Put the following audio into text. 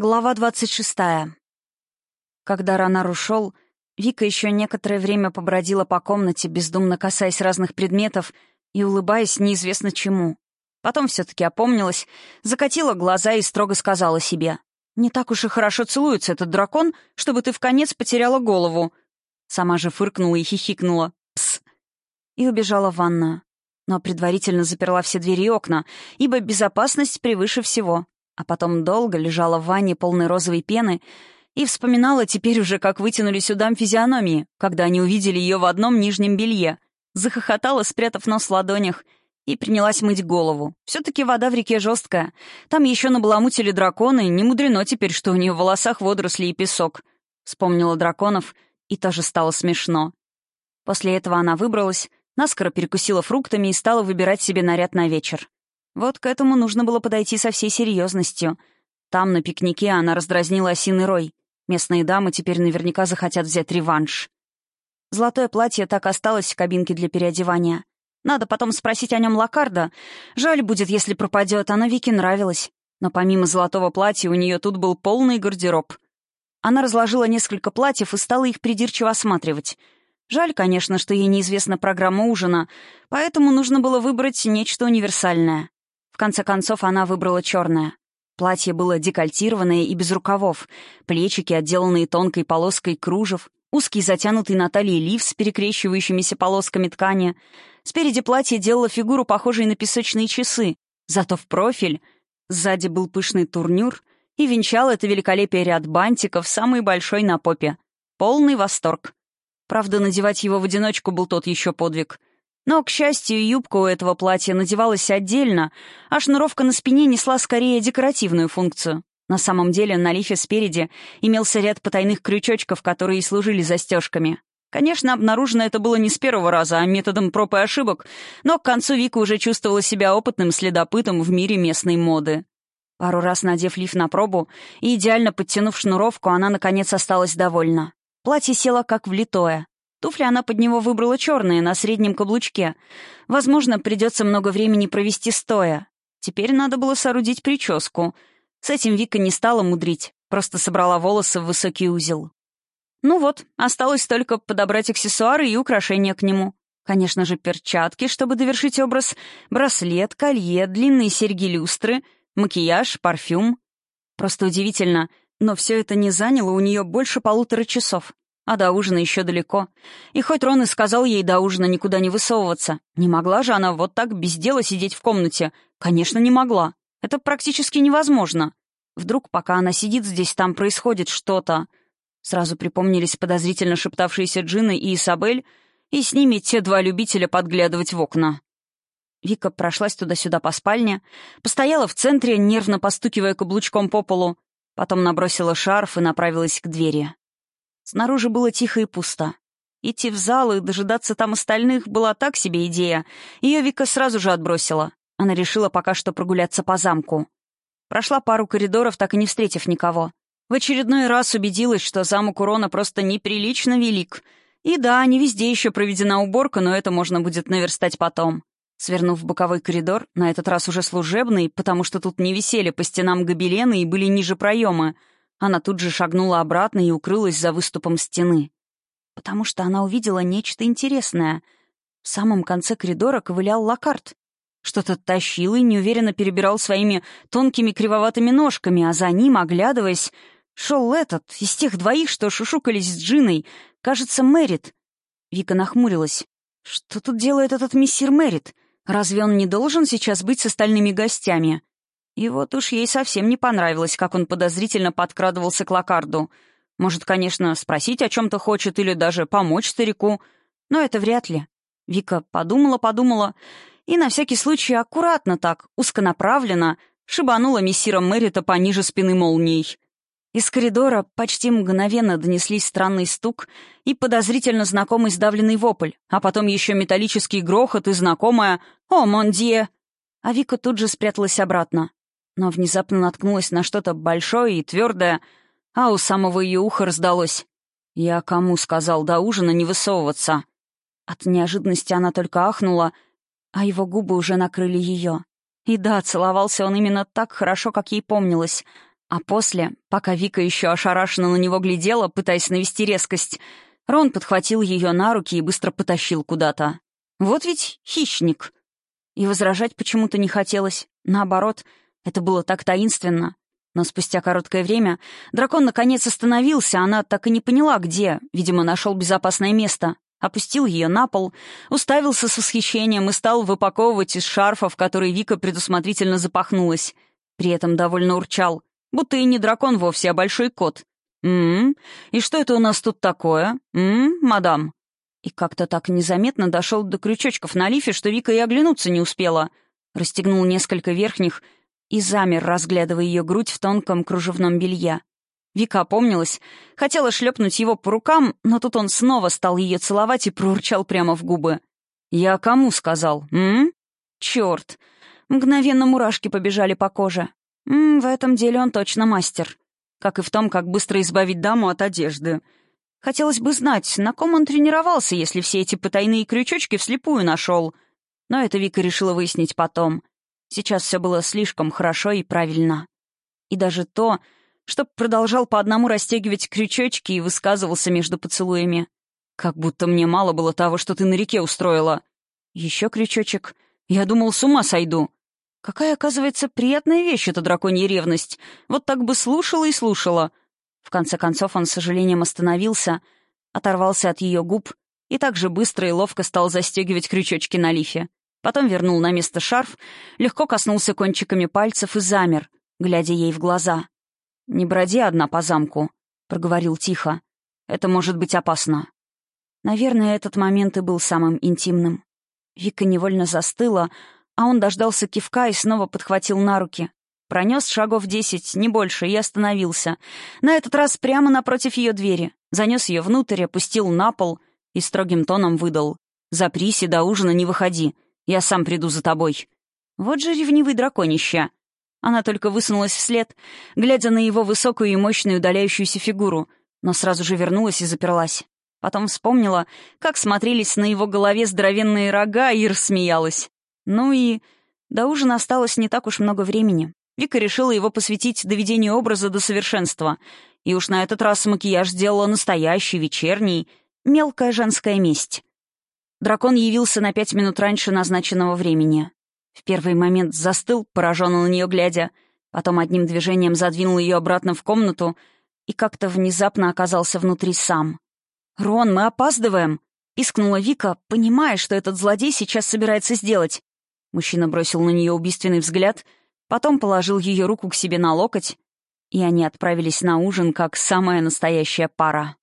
Глава двадцать шестая. Когда Ронар ушел, Вика еще некоторое время побродила по комнате, бездумно касаясь разных предметов и улыбаясь неизвестно чему. Потом все-таки опомнилась, закатила глаза и строго сказала себе. «Не так уж и хорошо целуется этот дракон, чтобы ты в конец потеряла голову». Сама же фыркнула и хихикнула. «Пс!» И убежала в ванную. Но предварительно заперла все двери и окна, ибо безопасность превыше всего а потом долго лежала в ванне полной розовой пены и вспоминала теперь уже, как вытянулись у дам физиономии, когда они увидели ее в одном нижнем белье. Захохотала, спрятав нос в ладонях, и принялась мыть голову. Все-таки вода в реке жесткая. Там еще набаламутили драконы, не мудрено теперь, что у нее в волосах водоросли и песок. Вспомнила драконов, и тоже стало смешно. После этого она выбралась, наскоро перекусила фруктами и стала выбирать себе наряд на вечер. Вот к этому нужно было подойти со всей серьезностью. Там, на пикнике, она раздразнила осиный рой. Местные дамы теперь наверняка захотят взять реванш. Золотое платье так осталось в кабинке для переодевания. Надо потом спросить о нем Лакарда. Жаль будет, если пропадет, оно Вике нравилось. Но помимо золотого платья у нее тут был полный гардероб. Она разложила несколько платьев и стала их придирчиво осматривать. Жаль, конечно, что ей неизвестна программа ужина, поэтому нужно было выбрать нечто универсальное. Конце концов, она выбрала черное. Платье было декольтированное и без рукавов, плечики, отделанные тонкой полоской кружев, узкий затянутый на талии лиф с перекрещивающимися полосками ткани. Спереди платье делало фигуру, похожей на песочные часы, зато в профиль. Сзади был пышный турнюр, и венчал это великолепие ряд бантиков, самый большой на попе. Полный восторг. Правда, надевать его в одиночку был тот еще подвиг. Но, к счастью, юбка у этого платья надевалась отдельно, а шнуровка на спине несла скорее декоративную функцию. На самом деле на лифе спереди имелся ряд потайных крючочков, которые и служили застежками. Конечно, обнаружено это было не с первого раза, а методом проб и ошибок, но к концу Вика уже чувствовала себя опытным следопытом в мире местной моды. Пару раз надев лиф на пробу и идеально подтянув шнуровку, она, наконец, осталась довольна. Платье село как влитое. Туфли она под него выбрала черные, на среднем каблучке. Возможно, придется много времени провести стоя. Теперь надо было соорудить прическу. С этим Вика не стала мудрить, просто собрала волосы в высокий узел. Ну вот, осталось только подобрать аксессуары и украшения к нему. Конечно же, перчатки, чтобы довершить образ, браслет, колье, длинные серьги-люстры, макияж, парфюм. Просто удивительно, но все это не заняло у нее больше полутора часов. А до ужина еще далеко. И хоть Рон и сказал ей до ужина никуда не высовываться, не могла же она вот так без дела сидеть в комнате. Конечно, не могла. Это практически невозможно. Вдруг, пока она сидит здесь, там происходит что-то. Сразу припомнились подозрительно шептавшиеся Джина и Исабель, и с ними те два любителя подглядывать в окна. Вика прошлась туда-сюда по спальне, постояла в центре, нервно постукивая каблучком по полу, потом набросила шарф и направилась к двери. Снаружи было тихо и пусто. Идти в зал и дожидаться там остальных была так себе идея. Ее Вика сразу же отбросила. Она решила пока что прогуляться по замку. Прошла пару коридоров, так и не встретив никого. В очередной раз убедилась, что замок Урона просто неприлично велик. И да, не везде еще проведена уборка, но это можно будет наверстать потом. Свернув в боковой коридор, на этот раз уже служебный, потому что тут не висели по стенам гобелены и были ниже проемы — она тут же шагнула обратно и укрылась за выступом стены. Потому что она увидела нечто интересное. В самом конце коридора ковылял Лакарт. Что-то тащил и неуверенно перебирал своими тонкими кривоватыми ножками, а за ним, оглядываясь, шел этот, из тех двоих, что шушукались с Джиной, кажется, Мэрит. Вика нахмурилась. Что тут делает этот миссир Мэрит? Разве он не должен сейчас быть с остальными гостями? И вот уж ей совсем не понравилось, как он подозрительно подкрадывался к лакарду. Может, конечно, спросить о чем-то хочет или даже помочь старику, но это вряд ли. Вика подумала-подумала и на всякий случай аккуратно так, узконаправленно, шибанула мессира Мэрита пониже спины молнией. Из коридора почти мгновенно донеслись странный стук и подозрительно знакомый сдавленный вопль, а потом еще металлический грохот и знакомая «О, мондье!». А Вика тут же спряталась обратно но внезапно наткнулась на что-то большое и твердое, а у самого ее уха раздалось. «Я кому сказал до ужина не высовываться?» От неожиданности она только ахнула, а его губы уже накрыли ее. И да, целовался он именно так хорошо, как ей помнилось. А после, пока Вика еще ошарашенно на него глядела, пытаясь навести резкость, Рон подхватил ее на руки и быстро потащил куда-то. Вот ведь хищник. И возражать почему-то не хотелось. Наоборот, это было так таинственно. Но спустя короткое время дракон наконец остановился, она так и не поняла, где. Видимо, нашел безопасное место. Опустил ее на пол, уставился с восхищением и стал выпаковывать из шарфа, в который Вика предусмотрительно запахнулась. При этом довольно урчал, будто и не дракон вовсе, а большой кот. «М-м, и что это у нас тут такое? М-м, мадам?» И как-то так незаметно дошел до крючочков на лифе, что Вика и оглянуться не успела. Расстегнул несколько верхних и замер, разглядывая ее грудь в тонком кружевном белье. Вика опомнилась, хотела шлепнуть его по рукам, но тут он снова стал ее целовать и проурчал прямо в губы. «Я кому сказал, м? Черт!» Мгновенно мурашки побежали по коже. М, в этом деле он точно мастер как и в том, как быстро избавить даму от одежды. Хотелось бы знать, на ком он тренировался, если все эти потайные крючочки вслепую нашел. Но это Вика решила выяснить потом. Сейчас все было слишком хорошо и правильно. И даже то, что продолжал по одному расстегивать крючочки и высказывался между поцелуями. «Как будто мне мало было того, что ты на реке устроила. Еще крючочек. Я думал, с ума сойду. Какая, оказывается, приятная вещь эта драконья ревность. Вот так бы слушала и слушала. В конце концов он с сожалением остановился, оторвался от ее губ и так же быстро и ловко стал застегивать крючочки на лифе. Потом вернул на место шарф, легко коснулся кончиками пальцев и замер, глядя ей в глаза. «Не броди одна по замку», — проговорил тихо. «Это может быть опасно». Наверное, этот момент и был самым интимным. Вика невольно застыла, а он дождался кивка и снова подхватил на руки. Пронес шагов десять, не больше, и остановился. На этот раз прямо напротив ее двери. Занес ее внутрь, опустил на пол и строгим тоном выдал. «Запрись и до ужина не выходи. Я сам приду за тобой». Вот же ревнивый драконища. Она только высунулась вслед, глядя на его высокую и мощную удаляющуюся фигуру, но сразу же вернулась и заперлась. Потом вспомнила, как смотрелись на его голове здоровенные рога, и рассмеялась. Ну и до ужина осталось не так уж много времени. Вика решила его посвятить доведению образа до совершенства. И уж на этот раз макияж сделала настоящий, вечерний, мелкая женская месть. Дракон явился на пять минут раньше назначенного времени. В первый момент застыл, пораженно на нее глядя, потом одним движением задвинул ее обратно в комнату и как-то внезапно оказался внутри сам. «Рон, мы опаздываем!» — пискнула Вика, понимая, что этот злодей сейчас собирается сделать. Мужчина бросил на нее убийственный взгляд, потом положил ее руку к себе на локоть, и они отправились на ужин как самая настоящая пара.